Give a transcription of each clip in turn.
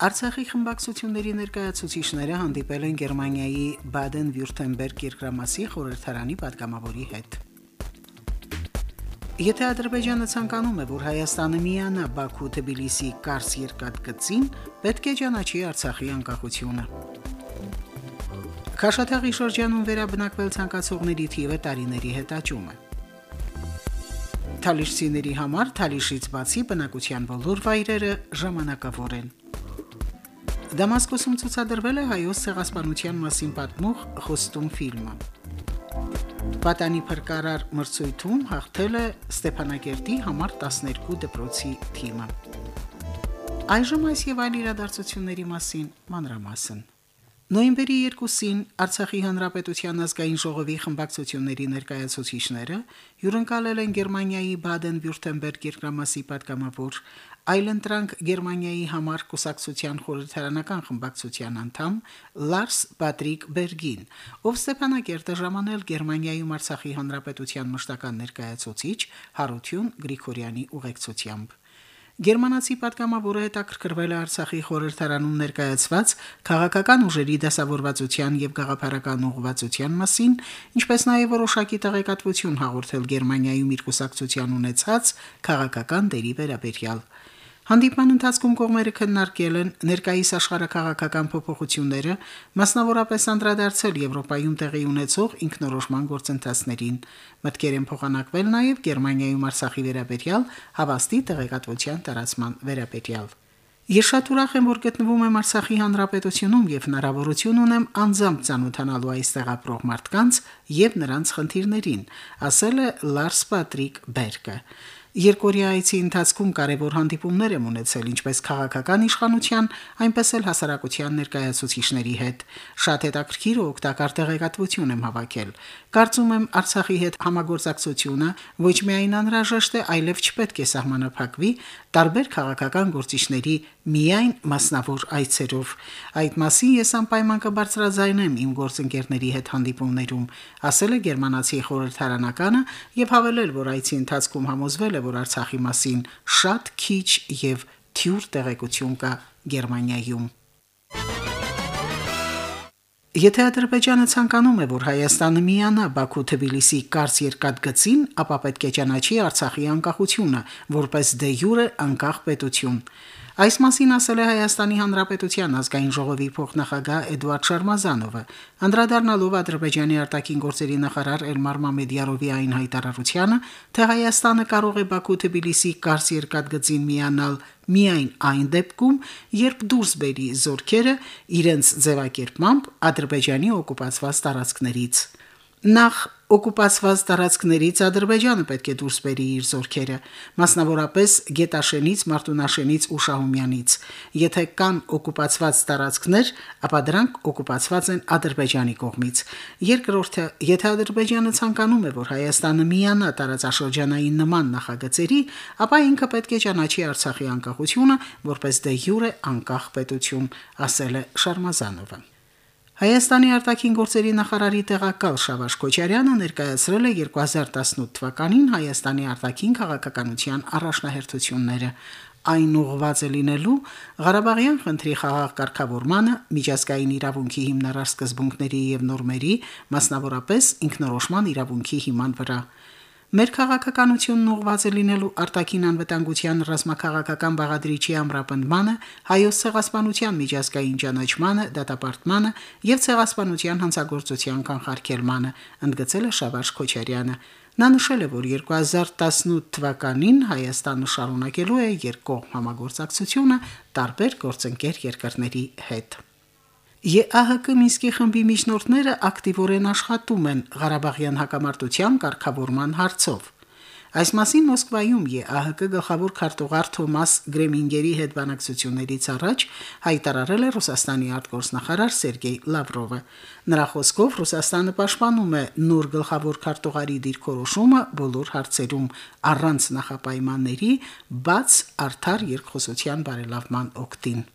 Արցախի խմբակցությունների ներկայացուցիչները հանդիպել են Գերմանիայի Բադեն-Վյուրթեմբերգ երկրամասի խորհրդարանի падգամավորի հետ։ Եթե Ադրբեջանը ցանկանում է, որ Հայաստանը միանա Բաքու-Թբիլիսի Կարս երկաթգծին, պետք է ճանաչի Արցախի անկախությունը։ Քաշաթաղի շրջանում վերաբնակվել ցանկացողների թիվը տարիների հետ աճում է։ Թալիշցիների համար Թալիշից բացի բնակության բոլոր վայրերը ժամանակավոր են։ Դամասկոսում ցուցադրվել է հայոց ցեղասպանության մասին պատմող խոստում ֆիլմը։ Պատանի փրկարար մրցույթում հաղթել է Ստեփանակերտի համար 12 դպրոցի թիմը։ Այժմ այս եւ այլ իրադարձությունների մասին մանրամասն։ Նոյեմբերի 2-ին Արցախի Հանրապետության ազգային ժողովի խմբակցությունների ներկայացուցիչները հյուրընկալել են Գերմանիայի Բադեն-Վյուրթեմբերգ երկրամասի պատգամավոր այլընտրանք Գերմանիայի համար կուսակցության խորհրդարանական խմբակցության անդամ Լարս Պատրիկ Բերգին, ով Ստեփանակերտը ժամանել Գերմանիայում Արցախի Հանրապետության մշտական ներկայացուցիչ Հարություն Գրիգորյանի ուղեկցությամբ։ Գերմանացի պատգամավորը հետաքրքրվել է Արցախի խորհրդարանում ներկայացված քաղաքական ուժերի դասավորվածության եւ գաղափարական ուղղվածության մասին, ինչպես նաեւ որոշակի տեղեկատվություն հաղորդել Գերմանիայում իր կուսակցության ունեցած քաղաքական դերի վերաբերյալ։ Հանդիպման ընթացքում կողմերը քննարկել են ներկայիս աշխարհակաղակական փոփոխությունները, մասնավորապես անդրադարձել Եվրոպայում տեղի ունեցող ինքնորոշման գործընթացներին։ Մտկեր են փոխանակվել նաև Գերմանիայում Արցախի վերաբերյալ հավաստի տեղեկատվության տարածման վերաբերյալ։ Ես շատ ուրախ եմ, որ գտնվում եմ Արցախի հանրապետությունում եւ հնարավորություն ունեմ անձամբ ցանոթանալու այստեղ ապրող մարդկանց եւ նրանց խնդիրներին, ասել է Լարս Պատրիկ Բերկը։ Երկորի այցի ընթացքում կարևոր հանդիպումներ եմ ունեցել ինչպես քաղաքական իշխանության, այնպես էլ հասարակության ներկայացուցիչների հետ։ Շատ հետաքրքիր ու օգտակար տեղեկատվություն եմ հավաքել։ Կարծում եմ Արցախի հետ համագործակցությունը ոչ միայն անհրաժեշտ է, այլև չպետք է սահմանափակվի տարբեր քաղաքական գործիչների միայն մասնավոր այցերով։ Այդ մասին ես անպայման կբարձրաձայնեմ իմ գործընկերների հետ հանդիպումներում, ասել է գերմանացի խորհրդարանականը եւ հավելել, որ այցի ընթացքում համոզվել է, որ Արցախի մասին շատ քիչ եւ թյուր տեղեկություն կա Գերմանիայում։ Եթե Ադրբեջանը ցանկանում է, որ Հայաստանը միանա Բաքու-Թբիլիսի Կարս երկաթգծին, ապա պետք է ճանաչի Արցախի անկախությունը որպես դե յուրե անկախ պետություն։ Այս մասին ասել է Հայաստանի Հանրապետության ազգային ժողովի փոխնախագահ Էդուարդ Շարմազանովը, անդրադառնալով Ադրբեջանի արտաքին գործերի նախարար Էլմար Մամեդյարովի այն հայտարարությանը, թե Հայաստանը կարող է Բաքու-Թբիլիսի Կարս երկաթգծին միանալ միայն այն դեպքում, երբ դուրս բերի զորքերը իրենց ձևակերպմամբ Ադրբեջանի օկուպացված տարածքներից։ Նախ օկուպացված տարածքներից Ադրբեջանը պետք է դուրս բերի իր զորքերը, մասնավորապես Գետաշենից, Մարտունաշենից ու Շահումյանից։ Եթե կան օկուպացված տարածքներ, ապա դրանք օկուպացված են Ադրբեջանի կողմից։ Երկրորդը, եթե Ադրբեջանը ցանկանում է, որ Հայաստանը միանա տարածաշրջանային նման նախագծերի, ապա ինքը պետք է ճանաչի Արցախի անկախությունը որպես դե յուրե անկախ պետություն, ասել է Շարմազանովը։ Հայաստանի արտաքին գործերի նախարարի տեղակալ Շավարժ Քոչարյանը ներկայացրել է 2018 թվականին Հայաստանի արտաքին քաղաքականության առաջնահերթությունները։ Այն ուղղված է լինելու Ղարաբաղյան խնդրի խաղաղ կարգավորմանը, միջազգային իրավունքի հիմնարար սկզբունքների եւ նորմերի, մասնավորապես ինքնորոշման իրավունքի հիման վրա։ Մեր քաղաքականությունն ուղղված է լինելու արտաքին անվտանգության ռազմաքաղաքական բաղադրիչի ամրապնդմանը, հայոց ցեղասպանության միջազգային ճանաչմանը, դատապարտմանը եւ ցեղասպանության հանցագործության կանխարգելմանը, ընդգծել է Շավարժ Քոչարյանը։ Նա նշել է, որ 2018 թվականին Հայաստանը շարունակելու է երկկողմ համագործակցությունը տարբեր գործընկեր երկրների հետ։ ԵԱՀԿ Մինսկի խմբի միջնորդները ակտիվորեն աշխատում են Ղարաբաղյան հակամարտության կարգավորման հարցով։ Այս մասին Մոսկվայում ԵԱՀԿ գլխավոր քարտուղար Թոմաս Գրեմինգերի հետ բանակցություններից առաջ հայտարարել է Ռուսաստանի արտգործնախարար Սերգեյ Լավրովը։ Նրա խոսքով Ռուսաստանը պաշտպանում է նոր գլխավոր քարտուղարի դիրքորոշումը բոլոր հարցերում առանց նախապայմանների, բաց արդար երկխոսության բարելավման օգտին։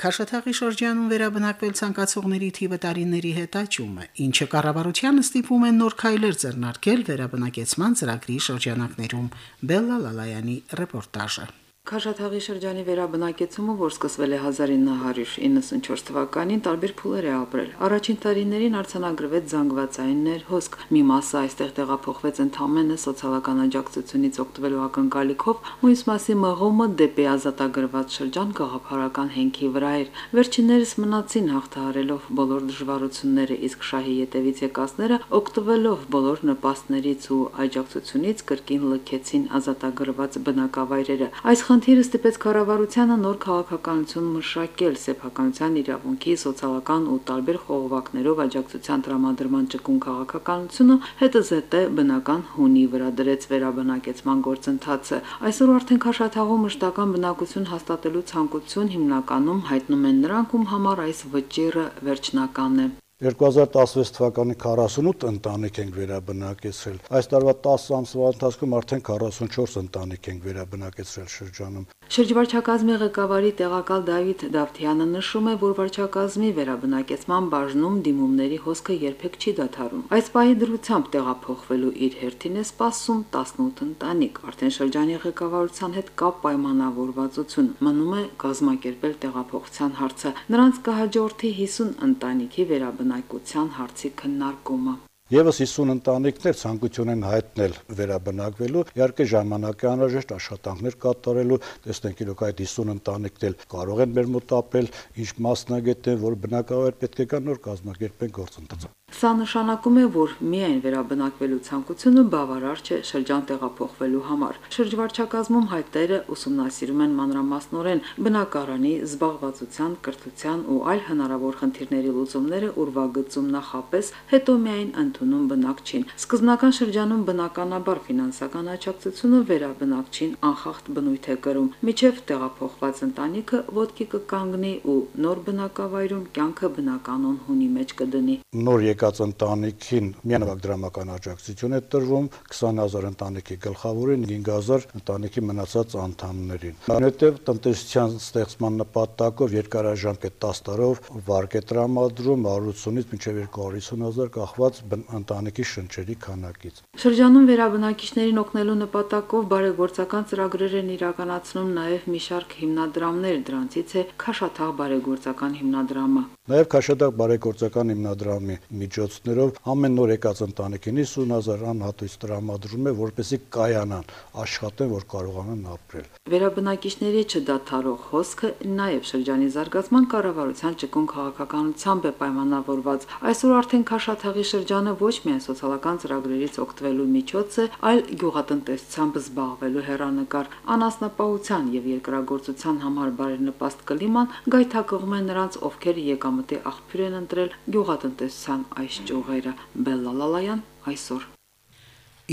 Քաշաթաղի շրջանում վերաբնակվել ցանկացողների թիվը տարիների հետ աճում է, ինչը կառավարությանը ստիպում է նոր քայլեր ձեռնարկել վերաբնակեցման ծրագրի շրջանակներում։ Բելլա Լալայանի ռեպորտաժը։ Քաշաթաղի շրջանի վերաբնակեցումը, որ սկսվել է 1994 թվականին, տարբեր փուլեր է ապրել։ Առաջին տարիներին արձանագրվեց զանգվածայիններ, հոսք։ Մի մասը այստեղ տեղափոխվեց ընդամենը սոցիալական աջակցությունից օգտվելու ակնկալիքով, մյուս մասի մղումը դեպի ազատագրված շրջան գաղափարական հենքի վրա էր։ Վերջիններս մնացին հաղթահարելով բոլոր դժվարությունները, իսկ շահի յետևից եկածները օգտվելով բոլոր նպաստներից ու աջակցությունից կրկին լքեցին ազատագրված բնակավայրերը։ Այս խնդիրը ստիպեց կառավարությանը նոր քաղաքականություն մշակել սեփականության իրավունքի, սոցիալական ու տարբեր խողովակներով աջակցության տրամադրման ճկուն քաղաքականությունը հետը զետե բնական հունի վրա դրեց վերաբնակեցման գործընթացը։ Այսօր արդեն Քաշաթաղում մշտական բնակություն հաստատելու ցանկություն հիմնականում հայտնում են նրանք, ում համար այս վճիռը վերջնական է։ 2016 թվականի 48 ընտանիք ենք վերաբնակեցրել։ Այս տարվա 10 ամսվա ընթացքում արդեն 44 ընտանիք ենք վերաբնակեցրել շրջանում։ Շրջվարչակազմի ղեկավարի տեղակալ Դավիթ Դավթյանը նշում է, որ վարչակազմի վերաբնակեցման բաժնում դիմումների հոսքը երբեք չի դադարում։ Այս պահի դրությամբ տեղափոխվելու իր հերթին է սպասում 18 ընտանիք։ Արդեն շրջանի ղեկավարության հետ կա պայմանավորվածություն։ Մնում է կազմակերպել տեղափոխության հարցը։ Նրանց կհաջորդի 50 ընտանիքի վերաբնակության հարցի քննարկումը։ Եվս 50 ընտանիքներ ցանկություն են հայտնել վերաբնակվելու, իհարկե ժամանակ է անհրաժեշտ աշխատանքներ կատարելու, տեսնենք իրոք այդ 50 ընտանիքներ կարող են մեր մոտ ապել, ինչ մասնագետ են, որ բնակավայր պետք է կա նոր կազմակերպեն գործընթացը։ Սա նշանակում է, որ միայն վերաբնակվելու ցանկությունը բավարար չէ շրջան տեղափոխվելու համար։ Շրջվարչակազմում հայտերը ուսումնասիրում են մանրամասնորեն բնակարանի, զբաղվածության, կրթության ու այլ հնարավոր խնդիրների լուծումները ուրվագծում նախապես, հետո միայն ընդունում բնակչին։ Սկզբնական շրջանում բնականաբար ֆինանսական աջակցությունը վերաբնակչին անխախտ բնույթ է կրում։ Միջև տեղափոխված ընտանիքը ոդկի կկանգնի ու նոր բնակավայրում կյանքը բնականon հունի մեջ կդնի։ Նոր եկած ընտանիքին միանավակ դրամական աջակցություն է տրվում 20000 ընտանիքի գլխավորին 5000 ընտանիքի մնացած անդամներին։ Այնուհետև տնտեսության ստեղծման նպատակով երկարաժամկետ 10 տարով վարկ է տրամադրում 180-ից մինչև 250000 կախված ընտանիքի շնչերի քանակից։ Շրջանում վերաբնակիչներին օգնելու նպատակով բարեգործական ծրագրեր են իրականացնում նաև մի շարք հիմնադրամներ, դրանցից է Քաշաթաղ բարեգործական հիմնադրամը։ Նաև Քաշաթաղ բարեգործական հիմնադրամի միջոցներով ամեն նոր եկած ընտանիքին 50000 անհատույց տրամադրում է, որպեսզի կայանան, աշխատեն, որ կարողանան ապրել։ Վերաբնակիչների չդադարող հոսքը նաև շրջանի զարգացման կառավարության ճկուն քաղաքականությամբ է պայմանավորված։ Այսօր արդեն Քաշաթաղի շրջանը ոչ միայն սոցիալական ծրագրերից օգտվելու միջոց է, այլ գյուղատնտեսությամբ զբաղվելու հերանեկար անասնապահության եւ երկրագործության համար բարենպաստ կլիման գայթակղում է նրանց, ովքեր եկամտի աղբյուր են ընտրել գյուղատնտեսության այս ճյուղերը։ Բելլալալայան այսօր։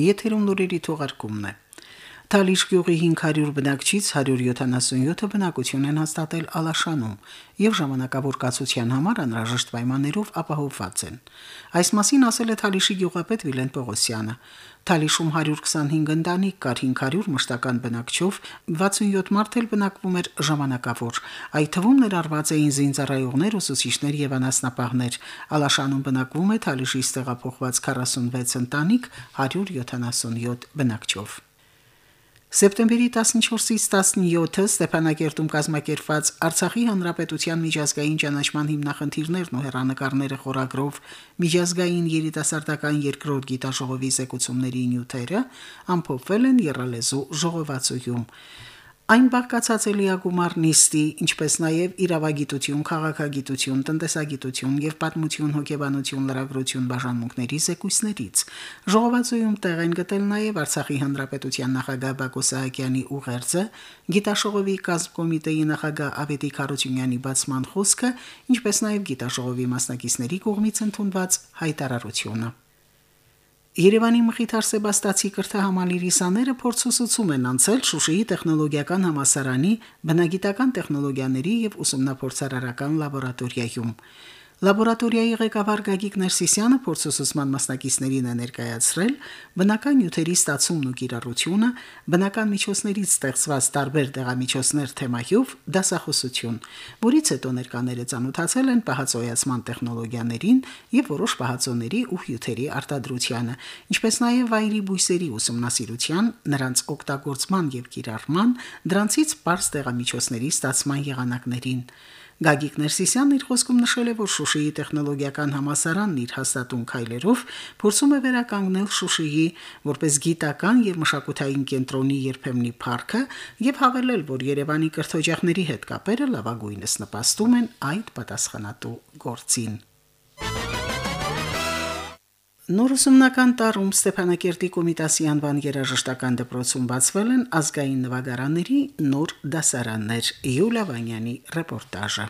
Եթերում նորերի թողարկումն է։ Թալիշ գյուղի 500 բնակչից 177-ը բնակություն են հաստատել Ալաշանում եւ ժամանակավոր կացության համար անհրաժեշտ պայմաններով ապահովված են։ Այս մասին ասել է Թալիշի գյուղապետ Վիլեն Պողոսյանը։ Թալիշում 125 ընտանիք կար 500 մշտական բնակչով, 67 մարդ էլ բնակվում էր ժամանակավոր։ Այդ թվում ներառված էին զինծառայողներ, ուսուցիչներ եւ անասնապահներ։ Ալաշանում բնակվում է Թալիշից տեղափոխված 46 ընտանիք 177 բնակչով։ Սեպտեմբերի 14-ից 17-ը Ստեփանակերտում կազմակերպված Արցախի հանրապետության միջազգային ճանաչման հիմնախնդիրներն ու հերանեկարները խորագրով միջազգային երիտասարդական երկրորդ գիտաժողովի զեկուցումների նյութերը ամփոփվել են Եռալեզու ժողովածուում։ Այն բաղկացած է լիագումար նիստի, ինչպես նաև իրավագիտություն, քաղաքագիտություն, տնտեսագիտություն եւ պատմություն, հոգեբանություն, լրագրություն բաժանմունքների զեկույցներից։ Ժողովածուում տեղ են գտել նաև Արցախի հանրապետության նախագահ Բակո Սահակյանի ուղերձը, գիտաշողովի կազմկոմիտեի նախագահ Ավետիք Հարությունյանի բացման խոսքը, ինչպես նաև գիտաշողովի մասնակիցների կողմից ընդունված հայտարարությունը։ Երևանի Մխիթար Սեբաստացի կրթահամալիրի սաները փորձուսուցում են անցել Շուշիի տեխնոլոգիական համասարանի բնագիտական տեխնոլոգիաների եւ ուսումնափորձարարական լաբորատորիայում։ Լաբորատորիայի ղեկավար Գագիկ Ներսիսյանը փորձուսուցման մասնակիցներին է ներկայացրել բնական նյութերի ստացումն ու կիրառությունը, բնական միջոցներից ստեղծված տարբեր դեղամիջոցներ թեմայով դասախոսություն, որից հետո ներկաները ցանոթացել են պահածոյացման տեխնոլոգիաներին եւ որոշ պահածոների ու հյութերի արտադրությանը, ինչպես նաեւ վայրի բույսերի ուսումնասիրության, նրանց օգտագործման եւ կիրառման, դրանցից པարզ դեղամիջոցների ստացման եղանակներին։ Գագիկ Ներսիսյանն իր խոսքում նշել է, որ Շուշիի տեխնոլոգիական համասարանն իր հաստատուն քայլերով փորձում է վերականգնել Շուշիի որպես գիտական եւ մշակութային կենտրոնի երբեմնի парքը եւ հավելել, որ Երևանի կրթօջախների հետ կապերը լավագույնս նպաստում են այդ պատասխանատու գործին։ Նոր ուսումնական տարում Ստեփանակերտի Կոմիտասի անվան երաժշտական դպրոցում բացվել են ազգային նվագարանների նոր դասարաններ։ Յուլիա Վանյանի ռեպորտաժը։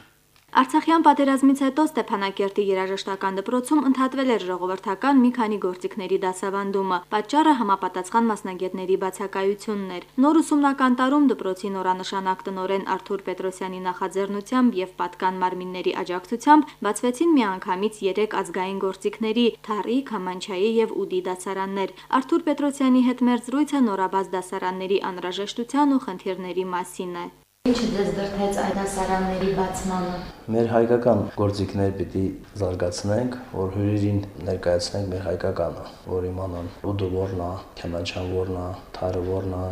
Արցախյան պատերազմից հետո Ստեփանակերտի երաժշտական դպրոցում ընդհատվել էր ժողովրդական մի քանի գործիքների դասավանդումը։ Պատճառը համապատասխան մասնագետների բացակայությունն էր։ Նոր ուսումնական տարում դպրոցի նորանշանակ տնորեն Արթուր Պետրոսյանի նախաձեռնությամբ եւ պատկան մարմինների աջակցությամբ բացվեցին միանգամից 3 ազգային գործիքների՝ Թարի, Քամանչայի եւ Ուդի դասարաններ։ Արթուր Պետրոսյանի հետ մեր զրույցը նորաբաց դասարանների անհրաժեշտության ու խնդիրների մասին է։ Ինչը ձեզ դրդեց այդ հասարանների բացմանը։ Մեր հայկական գործիքներ պիտի զարգացնենք, որ հյուրերին ներկայացնենք մեր հայկականը, որ իմանան ուդը որն է, քեմանչան որն է, թարը որն է,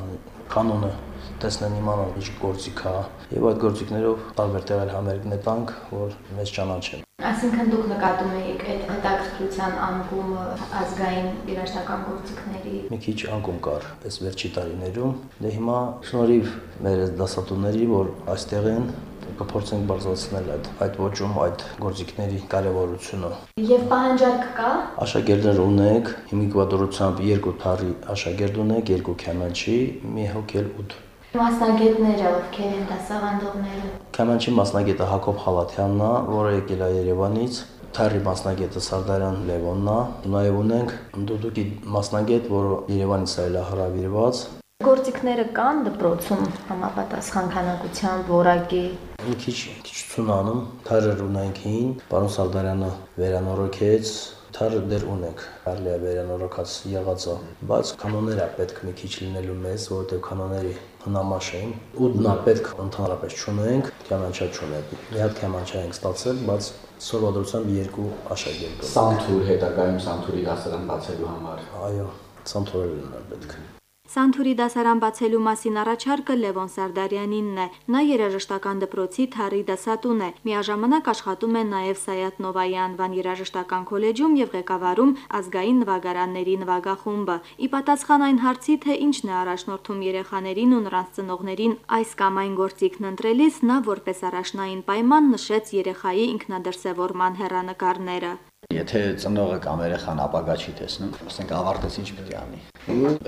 կանոնը տեսնեն իմանան ինչ գործիք է եւ այդ գործիքներով տարբեր տեղեր համերգներ տանք, որ մեզ ճանաչեն։ Այսինքն դուք նկատում եք այդ հետաքրքրության անկումը ազգային երաշտական գործիքների։ Մի քիչ անկում կար այս վերջի տարիներում։ Դե հիմա շնորհիվ մեր դասատուների, որ այստեղ են, կփորձենք բարձրացնել այդ այդ ոճում այդ գործիքների կարևորությունը։ Եւ պահանջարկ կա։ Աշակերտներ ունենք, հիմիկվադորությամբ երկու թարի աշակերտ ունենք, երկու քեմանչի, մի հոգել 8 Մասնագետները ովքեր են դասավանդողները։ Քամանչի մասնագետը Հակոբ Խալաթյանն է, որը եկել է Երևանից, Թարի մասնագետը Սարդարյան Լևոնն է։ Նաև ունենք Դուդուկի մասնագետ, որը Երևանից է հրավիրված։ Գործիքները կան դպրոցում համապատասխան քանակությամբ, որակի մի քիչ քիչ ցունանում, թարեր ունենք հին, պարոն Սարդարյանը վերանորոգեց, թարը դեր ունենք, կարելի է վերանորոգած եղածը, բայց կանոնները պետք մի քիչ լինելու մեզ, որովհետև կանոնների հնամաշ էին, ու նա պետք ընդհանրապես չունենք, կյանաչա չունենք։ Մի հատ կյանաչա ենք ստացել, բայց սովորությամբ երկու աշակերտ։ Սանթուր հետագայում Սանթուրի դասարան բացելու համար։ Այո, Սանթուրելն է պետք։ Սանթուրի դասարան բացելու մասին առաջարկը Լևոն Սարդարյանինն է։ Նա երաժշտական դպրոցի Թարի դասատուն է։ Միաժամանակ աշխատում է նաև Սայաթ Նովայի անվան երաժշտական քոլեջում եւ ղեկավարում ազգային նվագարանների նվագախումբը։ Ի պատասխան այն հարցի, թե ինչն է առաջնորդում երեխաներին ու նրանց ծնողներին այս կամ այն գործիքն ընտրելիս, նա որպես առաջնային պայման նշեց երեխայի ինքնադրսևորման հերանեկարները։ Եթե ծնողը կամ երեխան ապագա չի տեսնում, ասենք ավարտես ինչ պիտի անի։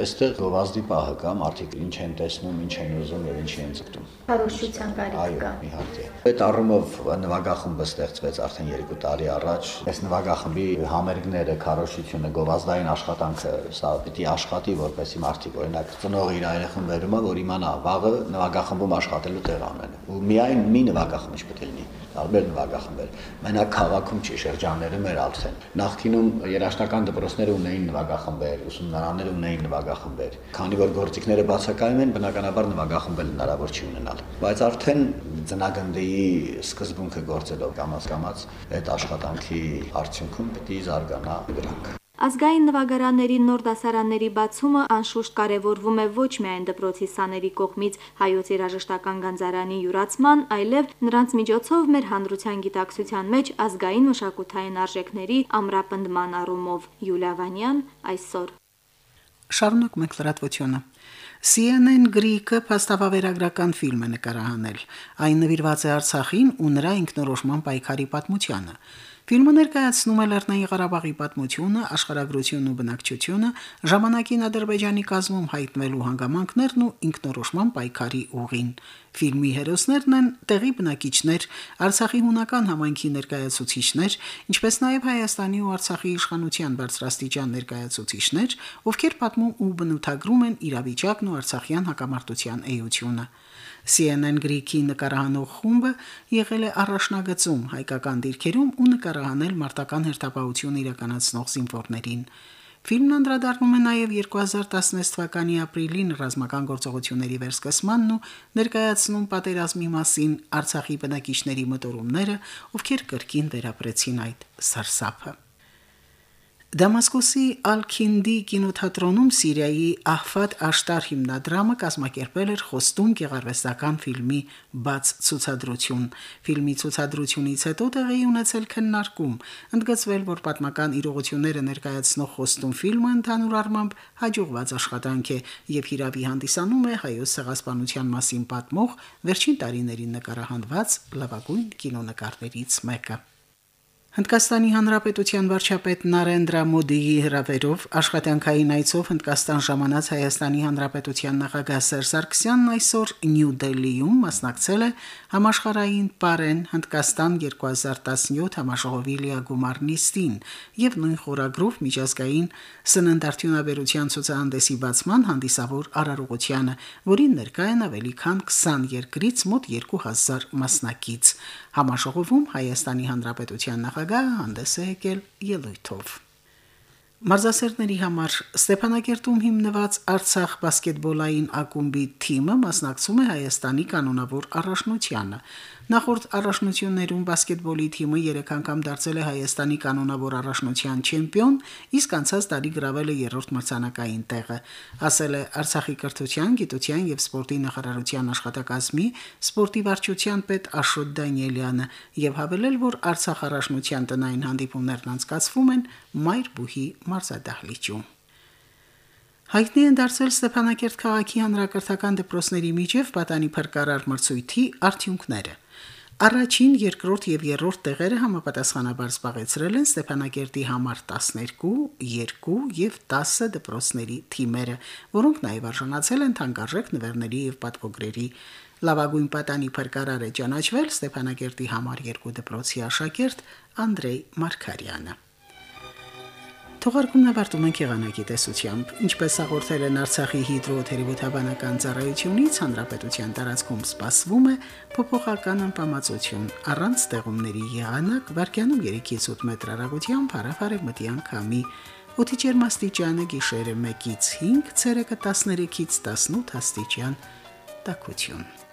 այստեղ գովազդի պահը կա, մարդիկ ինչ են տեսնում, ինչ են ուզում եւ ինչի են ձգտում։ Հարոշության կարիք կա։ Այո, իհարկե։ Այդ առումով նվագախումբը ստեղծվեց արդեն 2 տարի առաջ։ Այս նվագախմբի համերգները, քարոշությունը, գովազդային աշխատանքը սա պիտի աշխատի, որպեսզի մարդիկ օրինակ ծնողը իր երեխուն վերում է, որ իմանա վաղը նվագախմբում աշխատելու տեղ անեն։ Ու միայն մի նվագախումբ չպետք է լինի տարբեր նվագախմբեր։ Մենակ քաղաքում չի շրջանները մեր արդեն։ Նախկինում երաշտական դպրոցները ունեին նվագախմբեր, ուսումնարանները ունեին նվագախմբեր։ Քանի որ գործիքները բացակայում են, բնականաբար նվագախմբել հնարավոր չի ունենալ։ Բայց արդեն ծնագնդի սկզբունքը գործելով կամաց-կամաց այդ աշխատանքի արդյունքում պիտի զարգանա դրանք։ Ազգային նվագարանների նոր դասարանների բացումը անշուշտ կարևորվում է ոչ միայն դպրոցի սաների կողմից հայոց երաժշտական գանձարանի յուրացման, այլև նրանց միջոցով մեր հանրության գիտակցության մեջ ազգային մշակութային արժեքների ամրապնդման առումով։ Յուլիա Վանյան այսօր Շարունակ մենք լրատվությունը։ CNN Greek-ը փաստավավերագրական ֆիլմ է նկարահանել։ Այն նվիրված է Արցախին ու նրա ինքնորոշման պայքարի պատմությանը։ Ֆիլմը ներկայացնում է Լեռնային Ղարաբաղի պատմությունը, աշխարհագրությունն ու բնակչությունը, ժամանակին Ադրբեջանի կազմում հայտնվելու հանգամանքներն ու ինքնորոշման պայքարի ուղին։ Ֆիլմի հերոսներն են տեղի բնակիչներ, Արցախի հունական համայնքի ներկայացուցիչներ, ինչպես նաև Հայաստանի ու Արցախի իշխանության բարձրաստիճան ներկայացուցիչներ, ովքեր պատմում ու բնութագրում են իրավիճակն ու Արցախյան հակամարտության էությունը։ CNN Greek-ի նկարահանող խումբը եղել է առաջնագծում հայկական դիրքերում ու նկարահանել մարտական հերթապահություն իրականացնող զինվորներին։ Ֆիլմն անդրադառնում է նաև 2016 թվականի ապրիլին ռազմական գործողությունների վերսկսմանն ու ներկայացնում պատերազմի մասին Արցախի բնակիչների մտորումները, ովքեր կրկին վերապրեցին այդ սարսափը։ Դամասկոսի Ալ-Քինդի կինոթատրոնում Սիրիայի Ահֆադ Աշտար հիմնադրամը կազմակերպել էր խոստում գեղարվեստական ֆիլմի բաց ցուցադրություն։ Ֆիլմի ցուցադրությունից հետո տեղի ունեցել քննարկում, ընդգծվել, որ պատմական իրողությունները ներկայացնող խոստում ֆիլմը ընդհանուր առմամբ հաջողված աշխատանք է եւ հիրավի հանդիսանում է հայոց ցեղասպանության մասին պատմող վերջին տարիներին նկարահանված լավագույն կինոնկարներից մեկը։ Հնդկաստանի Հանրապետության վարչապետ Նարենդրա Մոդիի հրավերով աշխատանքային այցով Հնդկաստան ժամանած Հայաստանի Հանրապետության նախագահ Սերժ Սարգսյանն այսօր Նյու Դելիում մասնակցել է համաշխարհային Պարեն Հնդկաստան 2017 համաշխարհովի լիագումար նիստին եւ նույն խորագրով միջազգային սննդարդյունաբերության ցուցահանդեսի բացման հանդիսավոր արարողությանը, որին ներկա են ավելի քան 20 երկրից մոտ 2000 մասնակից։ Համաշխարհովում Հայաստանի Հանրապետության նախագահը հանդես է եկել ելույթով։ Մարզասերների համար Ստեփանակերտում հիմնված Արցախ բասկետբոլային ակումբի թիմը մասնակցում է Հայաստանի կանոնավոր առաջնությանը։ Նախորդ առաջնություններում բասկետբոլի թիմը 3 անգամ դարձել է Հայաստանի կանոնավոր առաջնության չեմպիոն, իսկ անցած տարի գրավել է երրորդ մրցանակային տեղը, ասել է Արցախի կրթության, գիտության եւ սպորտի նախարարության աշխատակազմի սպորտի վարչության պետ Աշոտ Դանիելյանը եւ հավելել, որ Արցախ առաջնության տնային հանդիպումներն անցկացվում են Մայրբուհի մարզադահլիճում։ Հայտնի են դարձել Ստեփանակերտ քաղաքի հանրակրթական դպրոցների միջև պատանի փրկարար մրցույթի արդյունքները։ Առաջին, երկրորդ եւ երրորդ տեղերը համապատասխանաբար զբաղեցրել են Ստեփանակերտի համար 12, 2 եւ 10 դպրոցների թիմերը, որոնք նաեւ արժանացել են թանկարժեք նվերների եւ պատվոգրերի։ Լավագույն պատանի փրկարար է ճանաչվել Ստեփանակերտի համար 2 դպրոցի աշակերտ Անդրեյ Մարկարյանը։ Թողարկումն ավարտում ենք եղանակի տեսությամբ։ Ինչպես հաղորդել են Արցախի հիդրոթերապևտաբանական ծառայությունից, հանրապետության տարածքում սպասվում է փոփոխական անբավարարություն առանց ստեղումների եղանակ վարկյանում 3-ից 8 մետր հեռագությամբ հարավարևմտի անկամի։ Օդի ջերմաստիճանը գիշերը 1-ից 5, ցերեկը 13-ից 18 աստիճան։ Տակություն։